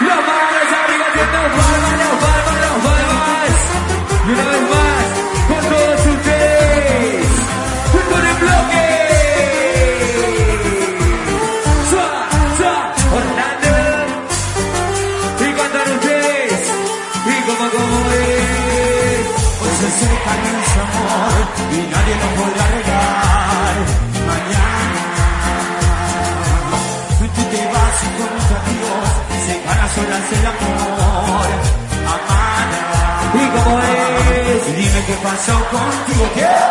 Las manos arriba paso contigo.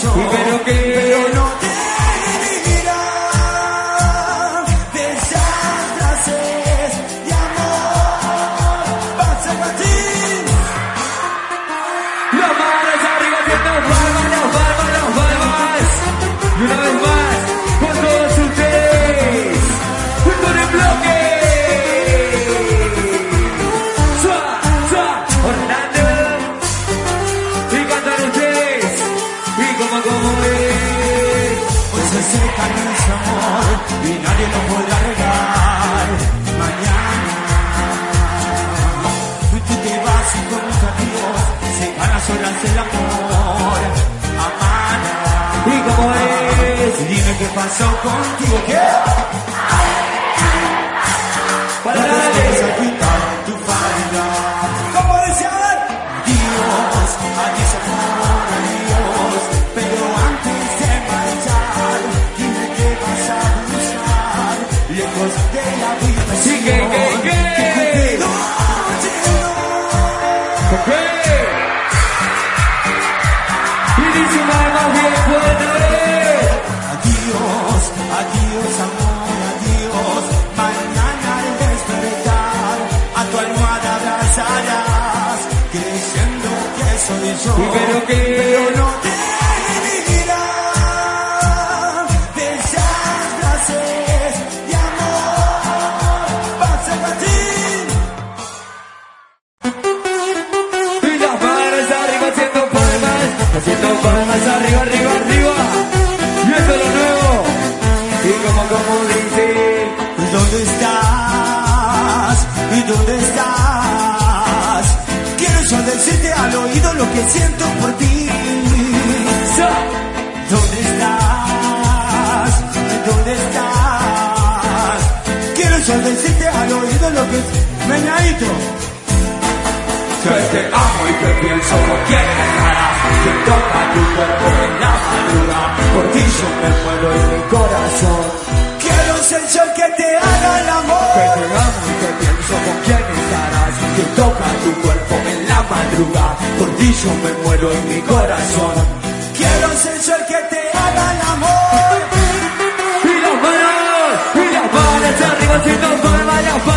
Y pero que- pero no Y dime qué pasó contigo, ¿qué? Para Para darle. a quitar tu falda. ¿Cómo desear? Dios, adiós amor, adiós. Pero antes de marchar, dime qué vas a buscar. Lejos de la habitación. Sí, que, que, que. Cupido llegó. Ok. Y dice una Adiós, amor, adiós. Mañana al despertar, a tu almohada abrazarás, creyendo que soy yo. Pero que- pero no te dirá de esas frases de amor. A partir. Y las manos arriba haciendo palmas, haciendo palmas arriba, arriba, decirte al oído lo que siento por ti. ¿Dónde estás? ¿Dónde estás? Quiero yo decirte al oído lo que... Meñadito. que te amo y que pienso con quién estarás. Que toca tu cuerpo en la madrugada. Por ti yo me muero en mi corazón. Quiero ser yo que te haga el Que amor. te amo y que pienso con quién. Que toca tu cuerpo en la madrugada. Por ti yo me muero en mi corazón. Quiero ser yo el que te haga el amor. Y las manos, y las manos arriba haciendo palmas, las palmas,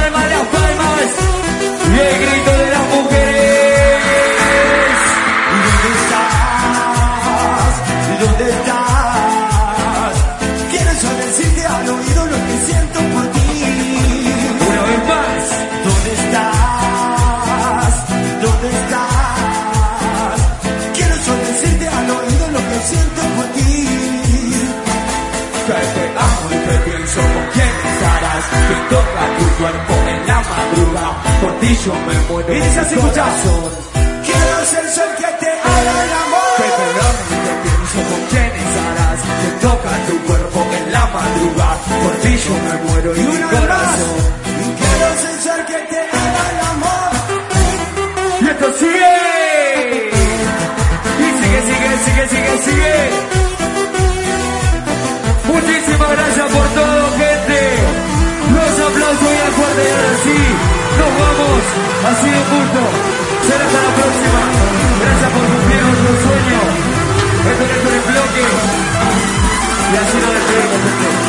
estarás. Que toca tu cuerpo en la madrugada. Por ti yo me muero. Y dice así, corazón. Quiero ser el que te haga el amor. Que te y que pienso con quién estarás. Que toca tu cuerpo en la madrugada. Por ti yo me muero Y una más. corazón. ha sido justo. Será hasta la próxima. Gracias por cumplir nuestro sueño. Esto es el bloque. Y así nos despedimos,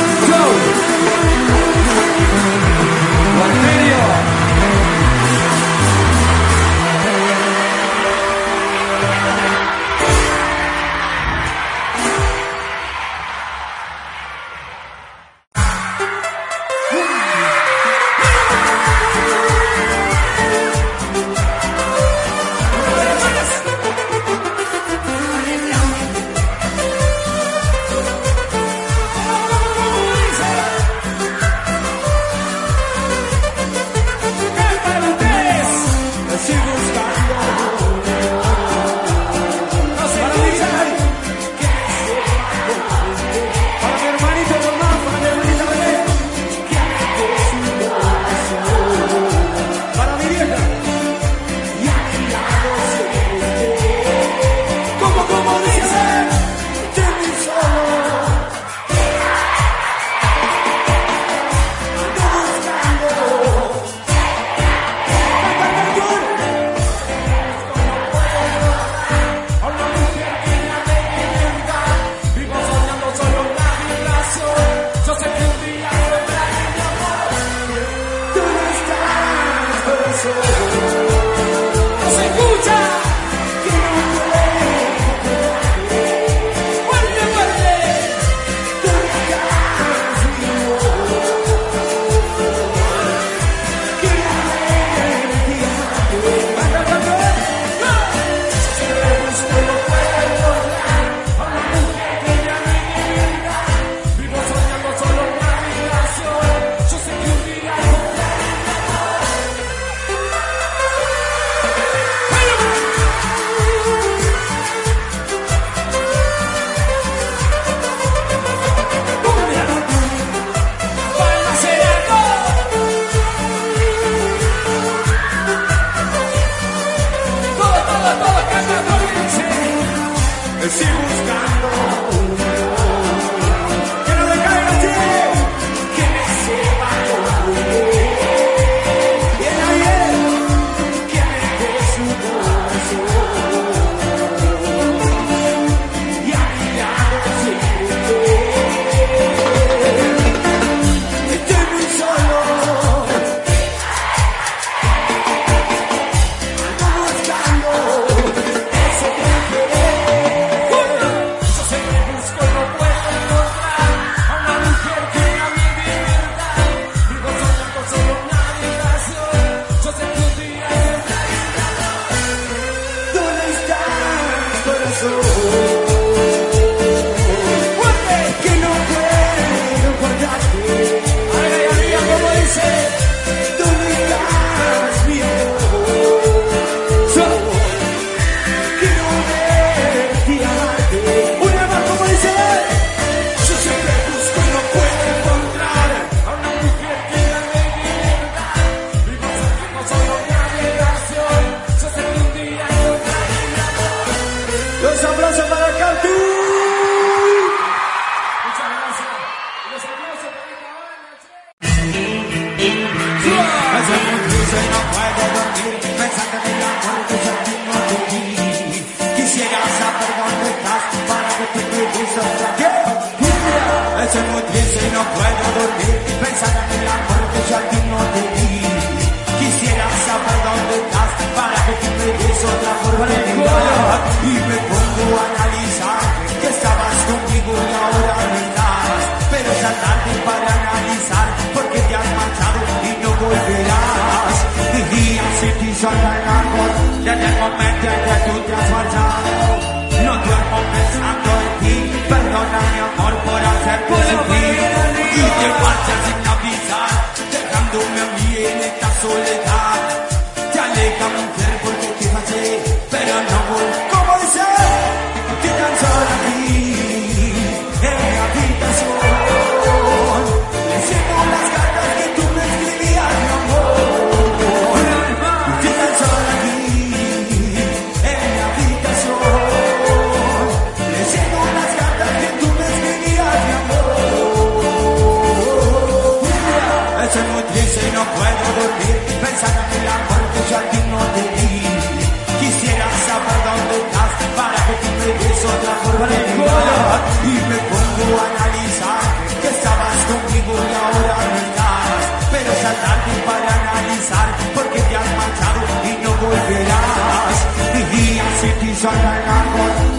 tarde para analizar porque te has marchado y no volverás. Mi día se quiso alargar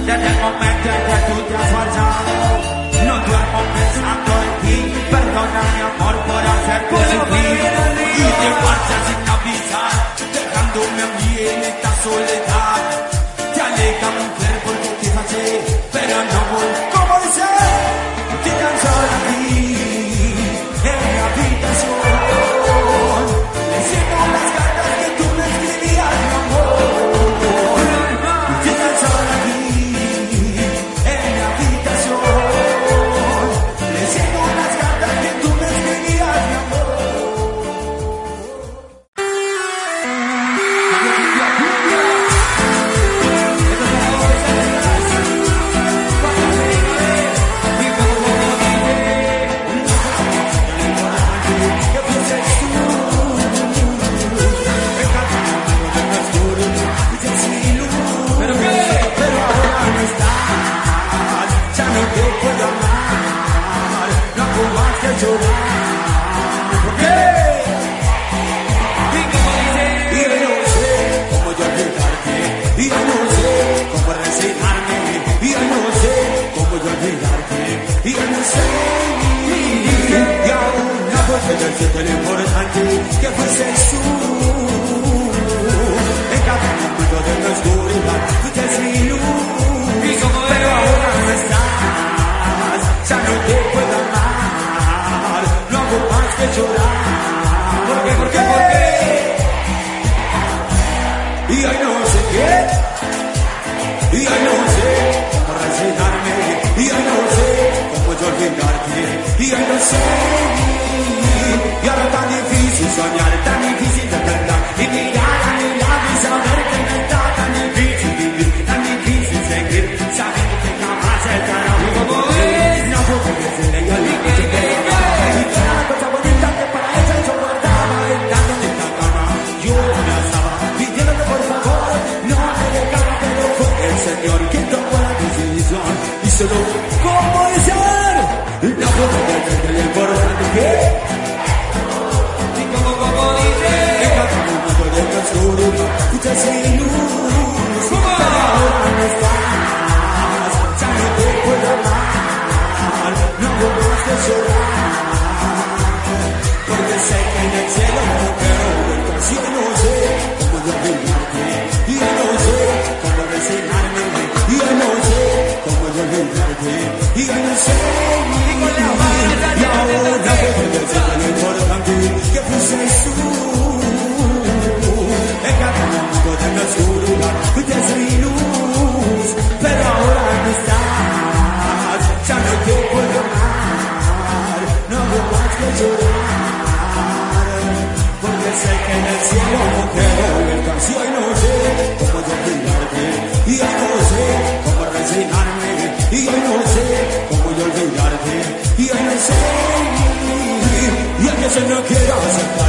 desde el momento en que tú te has marchado.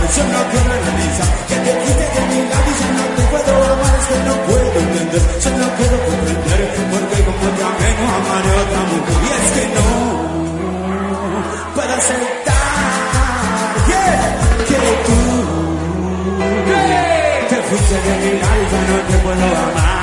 canción no te realiza. Que te quite de mi lado y ya no te puedo amar, es que no puedo entender, yo no puedo comprender, porque como te amé no amaré otra mujer. Y es que no, puedo aceptar que tú te fuiste de mi lado y ya no te puedo amar.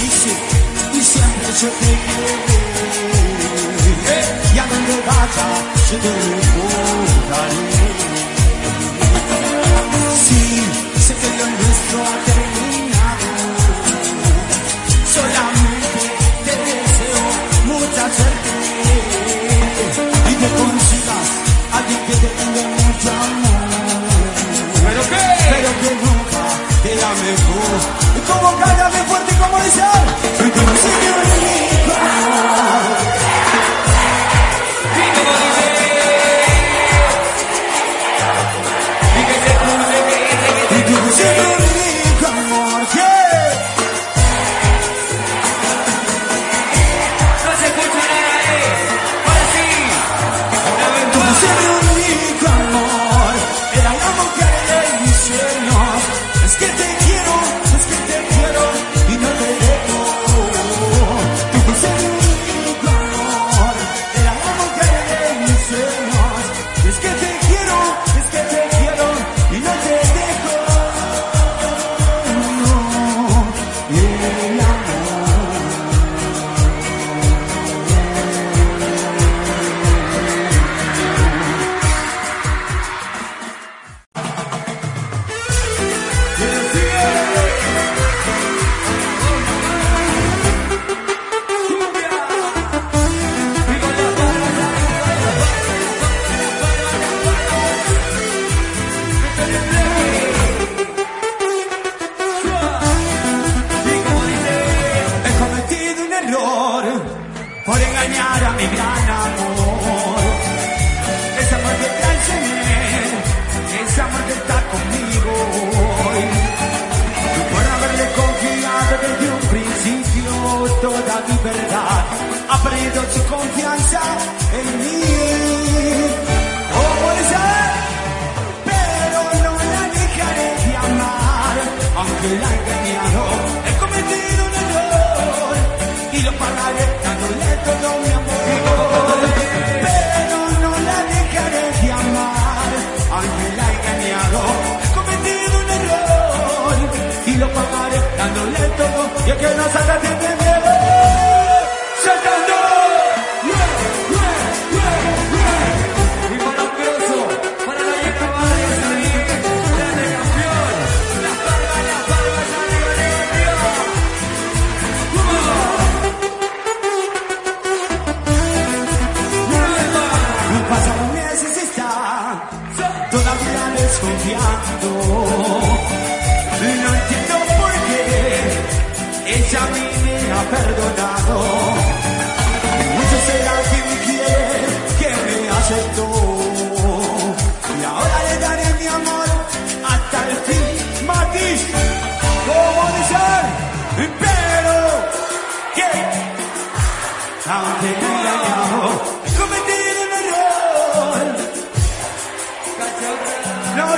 dice y siempre se te quiere. Y a donde vaya, yo te recordaré. Sí, sé que lo nuestro ha terminado. Solamente te deseo mucha suerte y que consigas a alguien que te tenga Y como calla fuerte como dice,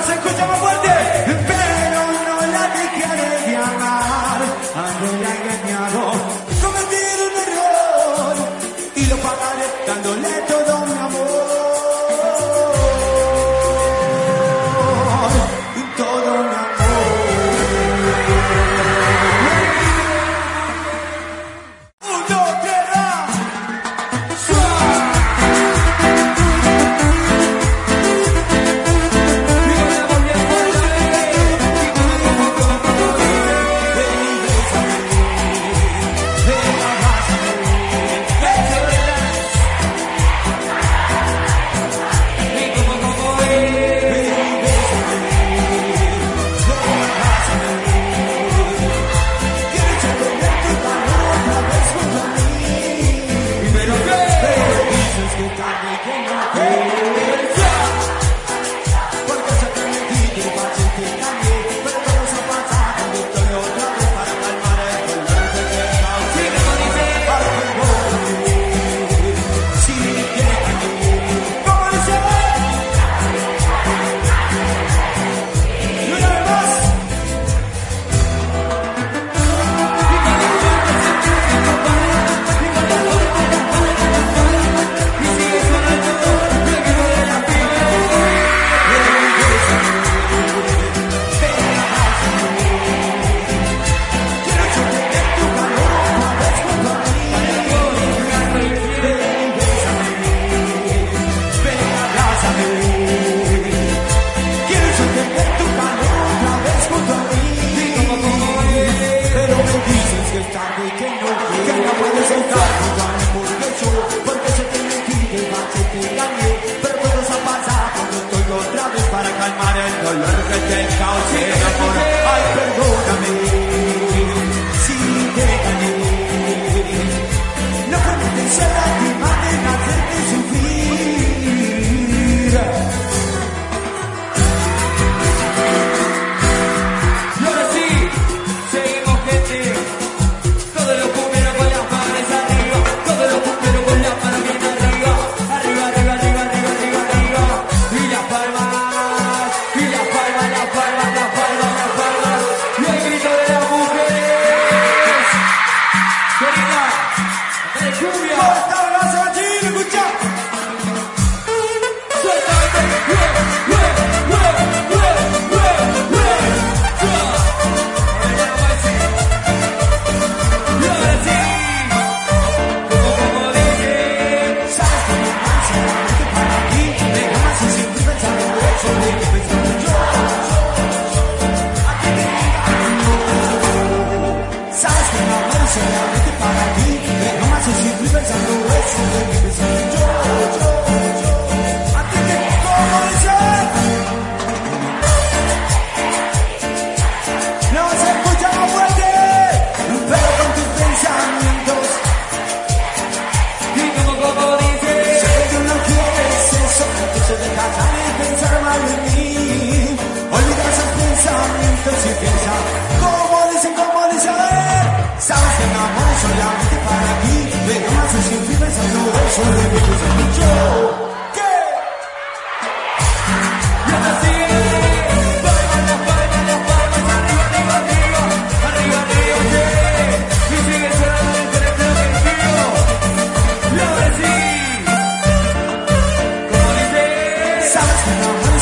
se escucha fuerte. Pero no la dejaré de amar. André engañado, cometí un error y lo pagaré dándole todo.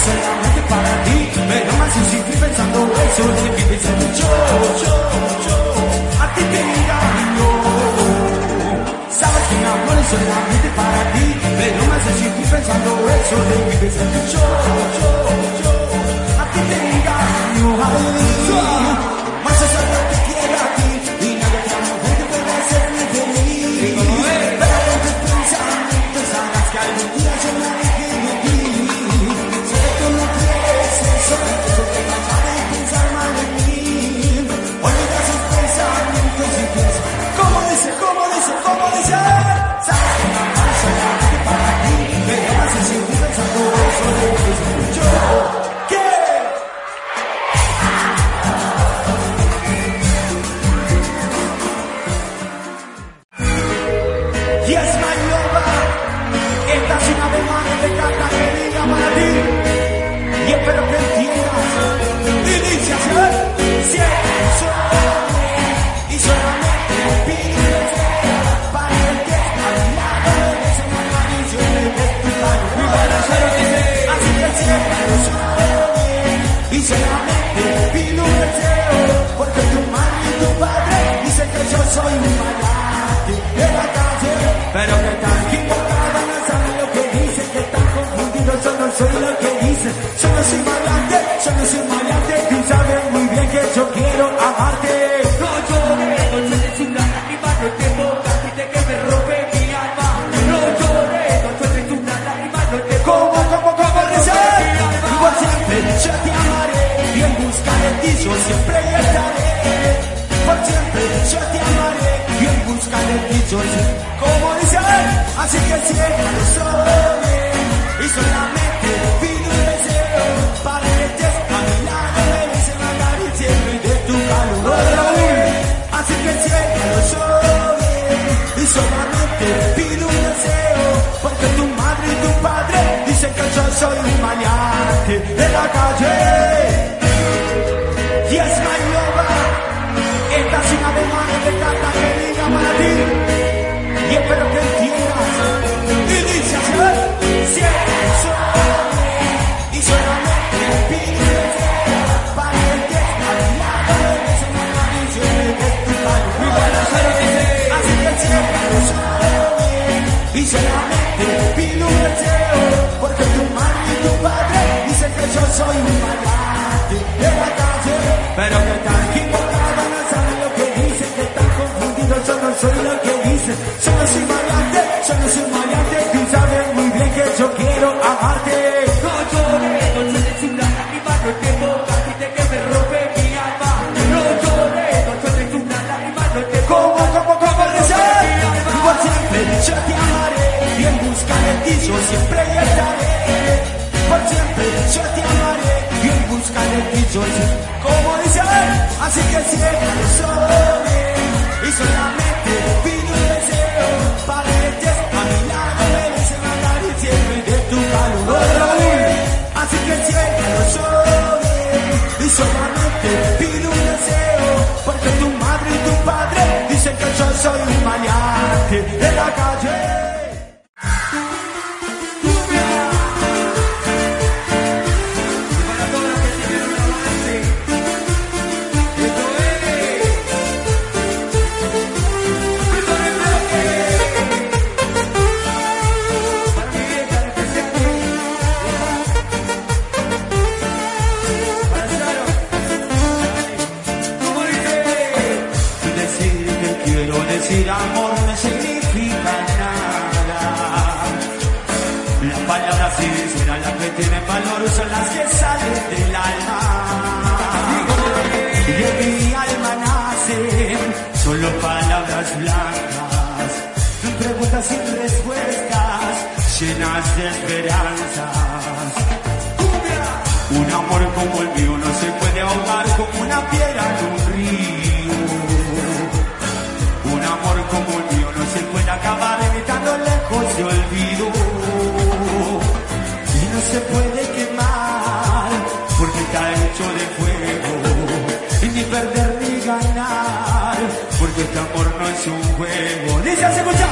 solamente para ti. Me amas y sigo pensando eso de mí, pensando yo, yo, yo. A ti te engaño. Sabes que mi amor es solamente para ti. Me amas y sigo pensando eso de mí, pensando yo, yo, yo. A ti te engaño. Ay, más allá de que quiera Come on, time. muchachos son muy mañantes de la calle. Y es Mailova, esta sin alemanes de Cartagena para ti. Y espero que soy un valiente de la calle, pero que están equivocados, no saben lo que dicen, que están confundidos, yo no soy lo que dicen, yo no soy valiente, yo no soy valiente, y saben muy bien que yo quiero. sin respuestas, llenas de esperanzas. Un amor como el mío no se puede ahogar como una piedra en un río. Un amor como el mío no se puede acabar evitando lejos de olvido. Y no se puede quemar porque está hecho de fuego. Y ni perder ni ganar porque este amor no es un juego. Dice, escucha.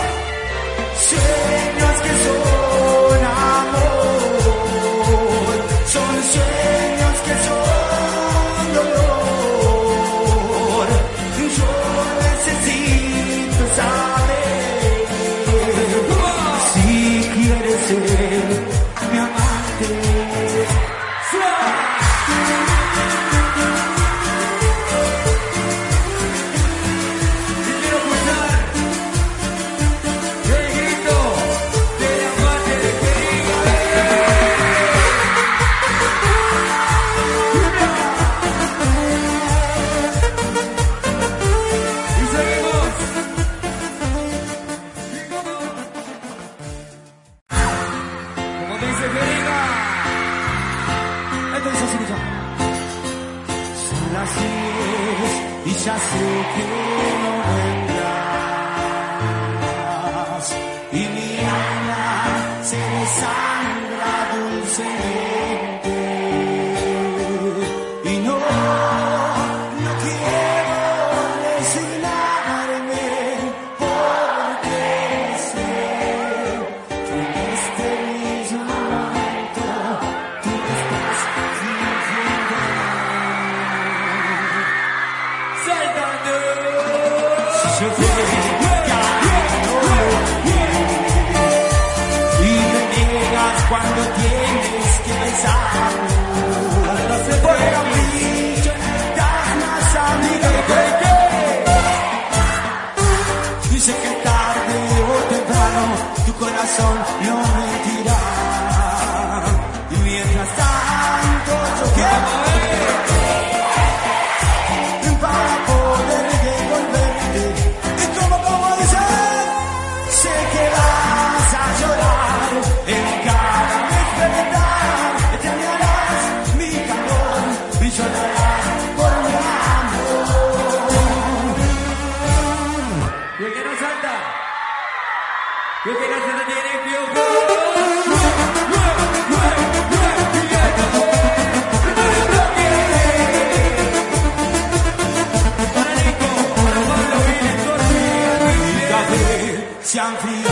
相提。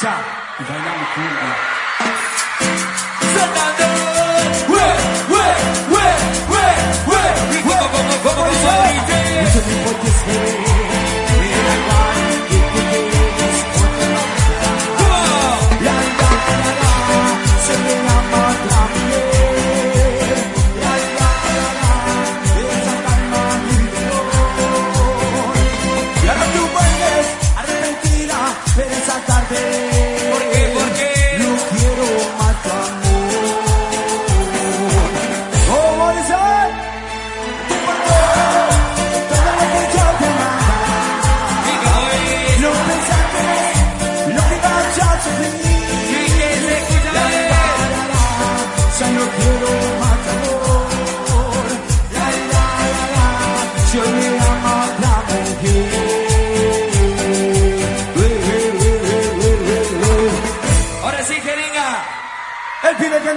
자,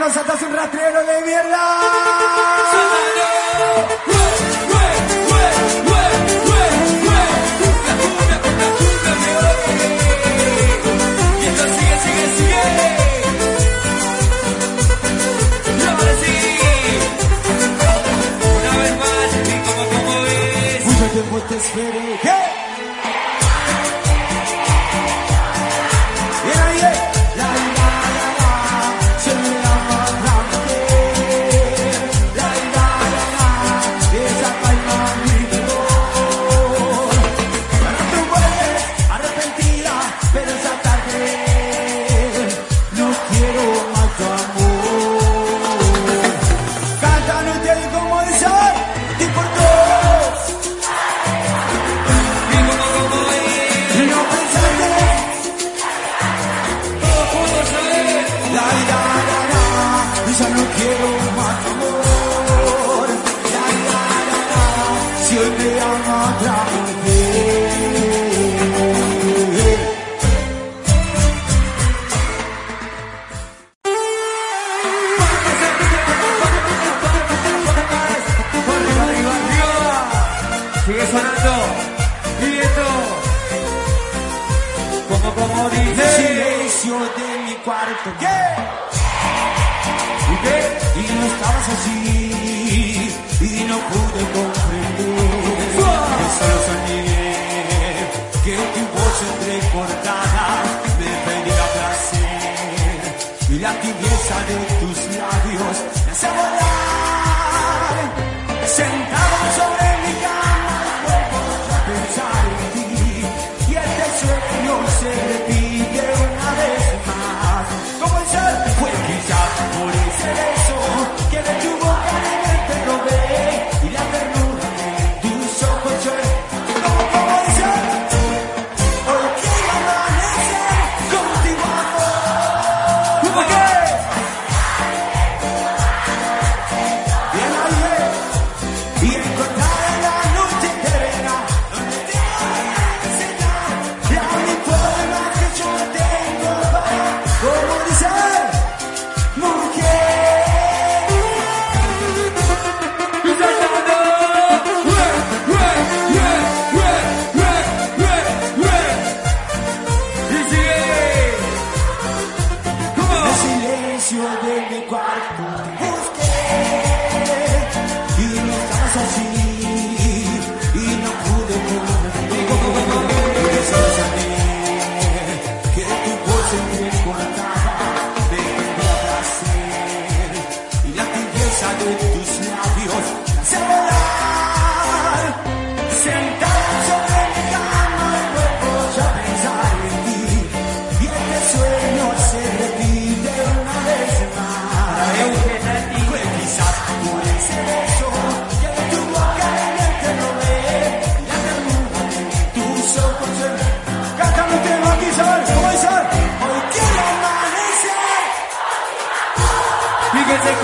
no saltas un rastrero de mierda. Te esperé.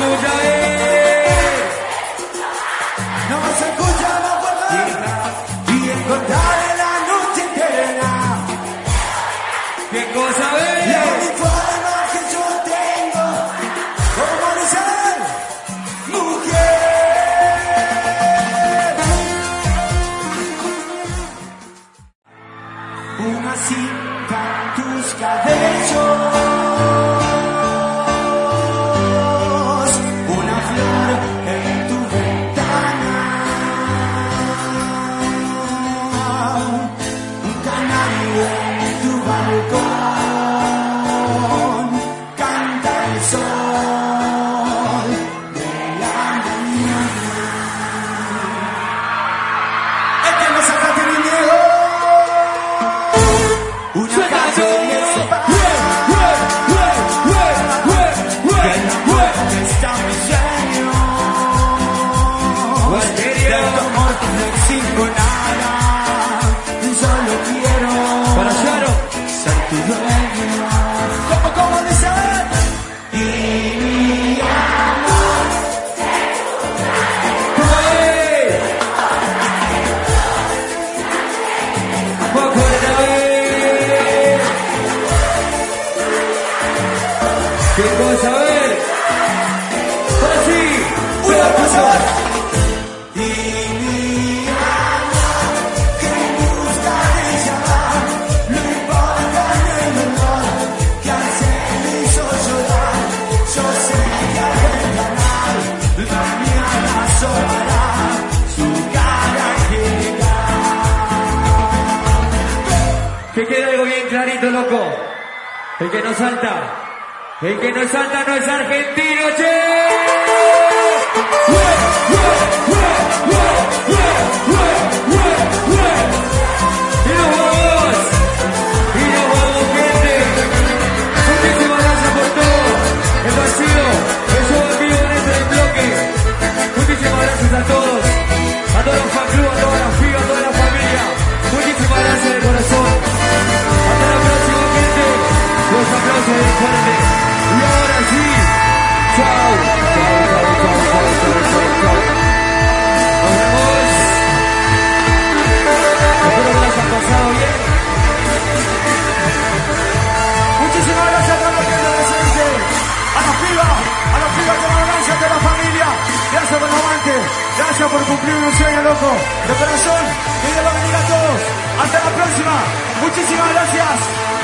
हो जाए no es alta, no es argentina. de corazón, y de a todos. Hasta la próxima. Muchísimas gracias.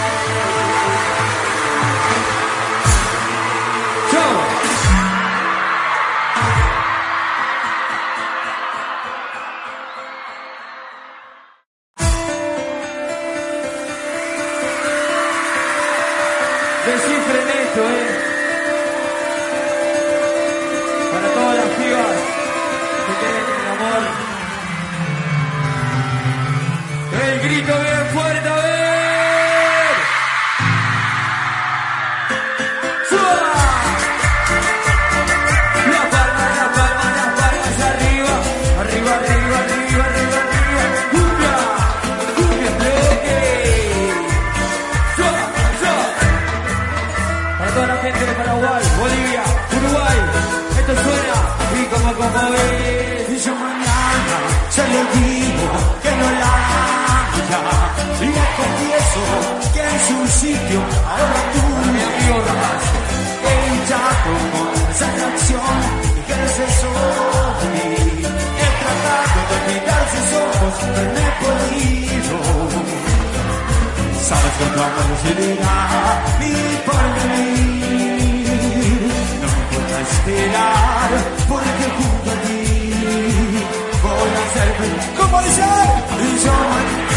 Vision, vision.